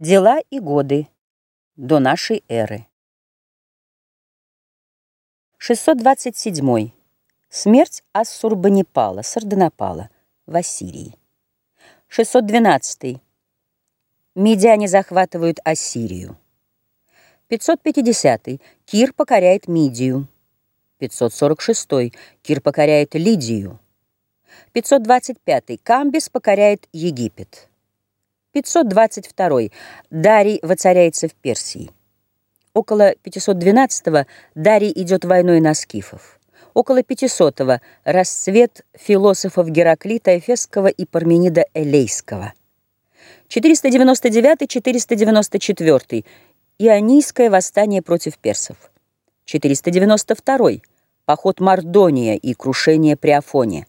Дела и годы до нашей эры. 627. Смерть Ассурбанипала, Сардонапала в Ассирии. 612. Медиане захватывают Ассирию. 550. Кир покоряет Мидию. 546. Кир покоряет Лидию. 525. Камбис покоряет Египет. 522 Дарий воцаряется в Персии. Около 512-го Дарий идет войной на скифов. Около 500-го расцвет философов Гераклита Эфесского и Парменида Элейского. 499-494 Ионийское восстание против персов. 492 поход Мардония и крушение при Афоне.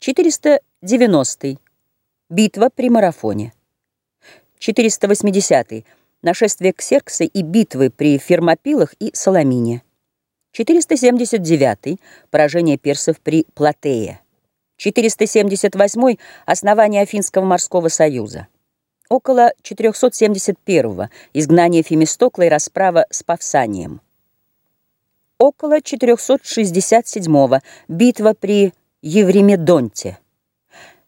490 битва при Марафоне. 480. Нашествие Ксеркса и битвы при Фермопилах и Соломине. 479. Поражение персов при Платее. 478. Основание Афинского морского союза. Около 471. Изгнание Фемистокла и расправа с Павсанием. Около 467. Битва при Евремедонте.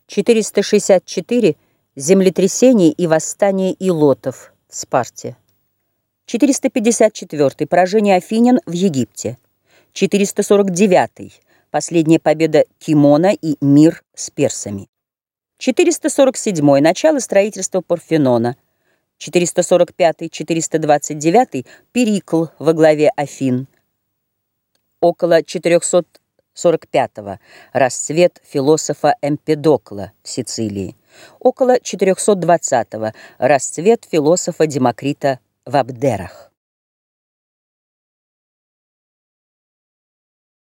464 землетрясение и восстание илотов в Спарте. 454. Поражение афинян в Египте. 449. Последняя победа Кимона и мир с персами. 447. Начало строительства Парфенона. 445-429. Перикл во главе Афин. Около 445. Расцвет философа Эмпедокла в Сицилии около 420-го, расцвет философа Демокрита в Абдерах.